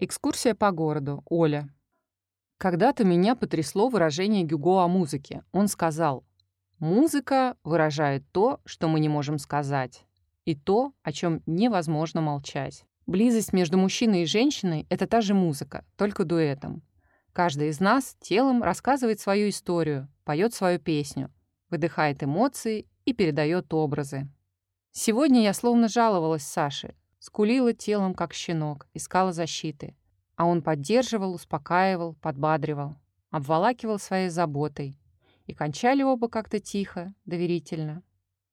Экскурсия по городу. Оля. Когда-то меня потрясло выражение Гюго о музыке. Он сказал, «Музыка выражает то, что мы не можем сказать, и то, о чем невозможно молчать». Близость между мужчиной и женщиной — это та же музыка, только дуэтом. Каждый из нас телом рассказывает свою историю, поет свою песню, выдыхает эмоции и передает образы. Сегодня я словно жаловалась Саше, скулила телом, как щенок, искала защиты. А он поддерживал, успокаивал, подбадривал, обволакивал своей заботой. И кончали оба как-то тихо, доверительно,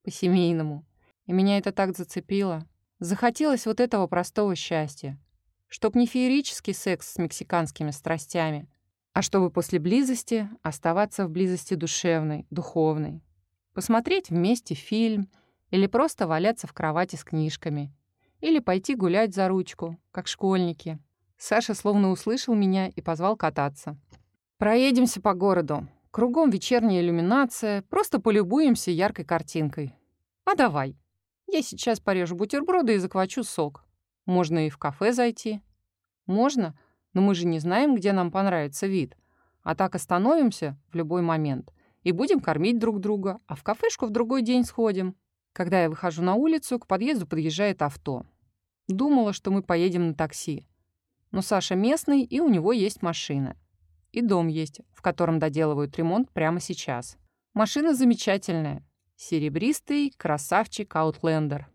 по-семейному. И меня это так зацепило. Захотелось вот этого простого счастья. Чтоб не феерический секс с мексиканскими страстями, а чтобы после близости оставаться в близости душевной, духовной. Посмотреть вместе фильм или просто валяться в кровати с книжками. Или пойти гулять за ручку, как школьники. Саша словно услышал меня и позвал кататься. «Проедемся по городу. Кругом вечерняя иллюминация. Просто полюбуемся яркой картинкой. А давай. Я сейчас порежу бутерброды и заквачу сок. Можно и в кафе зайти. Можно, но мы же не знаем, где нам понравится вид. А так остановимся в любой момент и будем кормить друг друга, а в кафешку в другой день сходим. Когда я выхожу на улицу, к подъезду подъезжает авто. Думала, что мы поедем на такси. Но Саша местный, и у него есть машина. И дом есть, в котором доделывают ремонт прямо сейчас. Машина замечательная. Серебристый красавчик Аутлендер.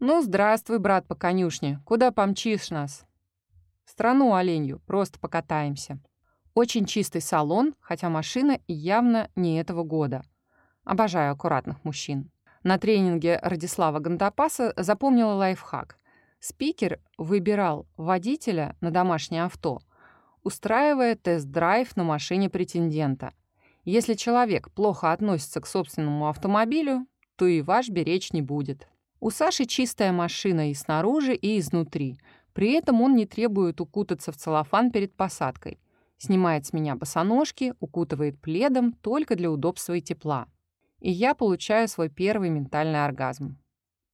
«Ну, здравствуй, брат по конюшне. Куда помчишь нас?» «В страну оленью. Просто покатаемся». Очень чистый салон, хотя машина явно не этого года. Обожаю аккуратных мужчин. На тренинге Радислава Гандапаса запомнила лайфхак. Спикер выбирал водителя на домашнее авто, устраивая тест-драйв на машине претендента – если человек плохо относится к собственному автомобилю, то и ваш беречь не будет. У Саши чистая машина и снаружи, и изнутри. При этом он не требует укутаться в целлофан перед посадкой. Снимает с меня босоножки, укутывает пледом только для удобства и тепла. И я получаю свой первый ментальный оргазм.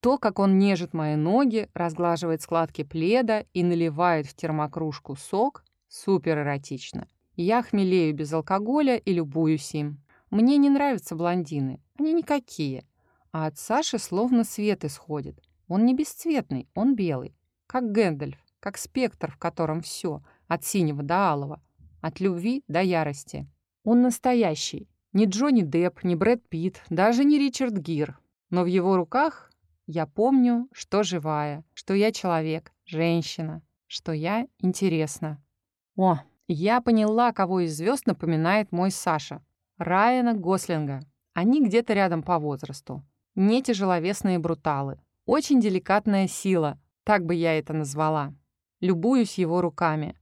То, как он нежит мои ноги, разглаживает складки пледа и наливает в термокружку сок, супер эротично. Я хмелею без алкоголя и любуюсь им. Мне не нравятся блондины. Они никакие. А от Саши словно свет исходит. Он не бесцветный, он белый. Как Гэндальф, как спектр, в котором все, от синего до алого, от любви до ярости. Он настоящий. Не Джонни Депп, не Брэд Питт, даже не Ричард Гир. Но в его руках я помню, что живая, что я человек, женщина, что я интересна. О, я поняла, кого из звезд напоминает мой Саша. Райана Гослинга. Они где-то рядом по возрасту. Не тяжеловесные бруталы. Очень деликатная сила, так бы я это назвала. Любуюсь его руками.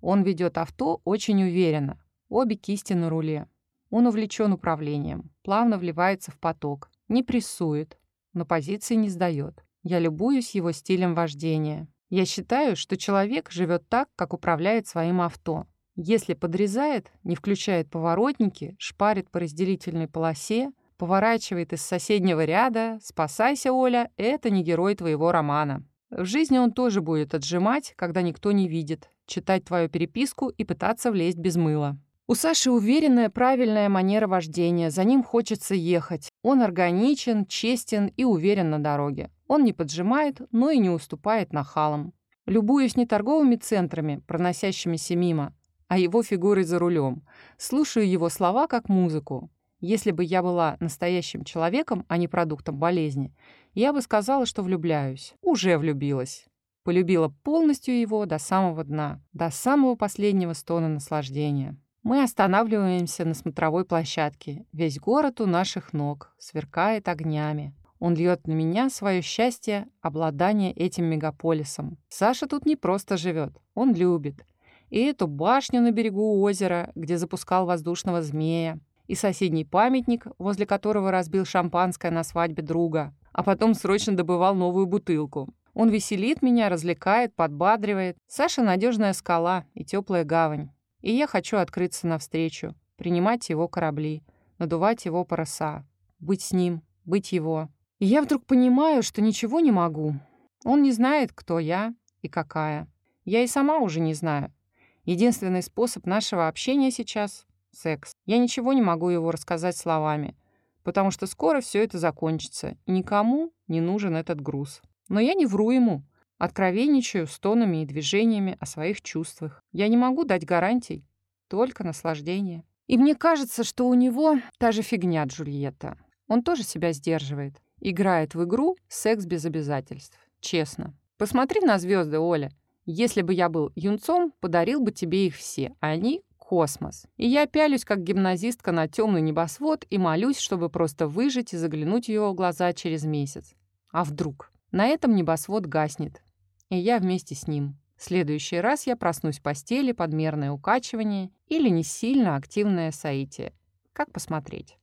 Он ведет авто очень уверенно. Обе кисти на руле. Он увлечен управлением, плавно вливается в поток, не прессует, но позиции не сдает. Я любуюсь его стилем вождения. Я считаю, что человек живет так, как управляет своим авто. Если подрезает, не включает поворотники, шпарит по разделительной полосе, поворачивает из соседнего ряда, спасайся, Оля, это не герой твоего романа. В жизни он тоже будет отжимать, когда никто не видит, читать твою переписку и пытаться влезть без мыла. У Саши уверенная, правильная манера вождения, за ним хочется ехать. Он органичен, честен и уверен на дороге. Он не поджимает, но и не уступает нахалам. Любуюсь не торговыми центрами, проносящимися мимо, а его фигурой за рулем. Слушаю его слова как музыку. Если бы я была настоящим человеком, а не продуктом болезни, я бы сказала, что влюбляюсь. Уже влюбилась. Полюбила полностью его до самого дна, до самого последнего стона наслаждения. Мы останавливаемся на смотровой площадке. Весь город у наших ног, сверкает огнями. Он льет на меня свое счастье, обладание этим мегаполисом. Саша тут не просто живет, он любит. И эту башню на берегу озера, где запускал воздушного змея, и соседний памятник, возле которого разбил шампанское на свадьбе друга, а потом срочно добывал новую бутылку. Он веселит меня, развлекает, подбадривает. Саша — надежная скала и теплая гавань. И я хочу открыться навстречу, принимать его корабли, надувать его паруса, быть с ним, быть его. И я вдруг понимаю, что ничего не могу. Он не знает, кто я и какая. Я и сама уже не знаю. Единственный способ нашего общения сейчас — секс. Я ничего не могу его рассказать словами, потому что скоро все это закончится, и никому не нужен этот груз. Но я не вру ему, откровенничаю стонами и движениями о своих чувствах. Я не могу дать гарантий, только наслаждение. И мне кажется, что у него та же фигня Джульетта. Он тоже себя сдерживает. Играет в игру «Секс без обязательств». Честно. Посмотри на звезды, Оля. Если бы я был юнцом, подарил бы тебе их все. Они — космос. И я пялюсь, как гимназистка, на темный небосвод и молюсь, чтобы просто выжить и заглянуть в его глаза через месяц. А вдруг? На этом небосвод гаснет. И я вместе с ним. В следующий раз я проснусь в постели, подмерное укачивание или не сильно активное соитие. Как посмотреть?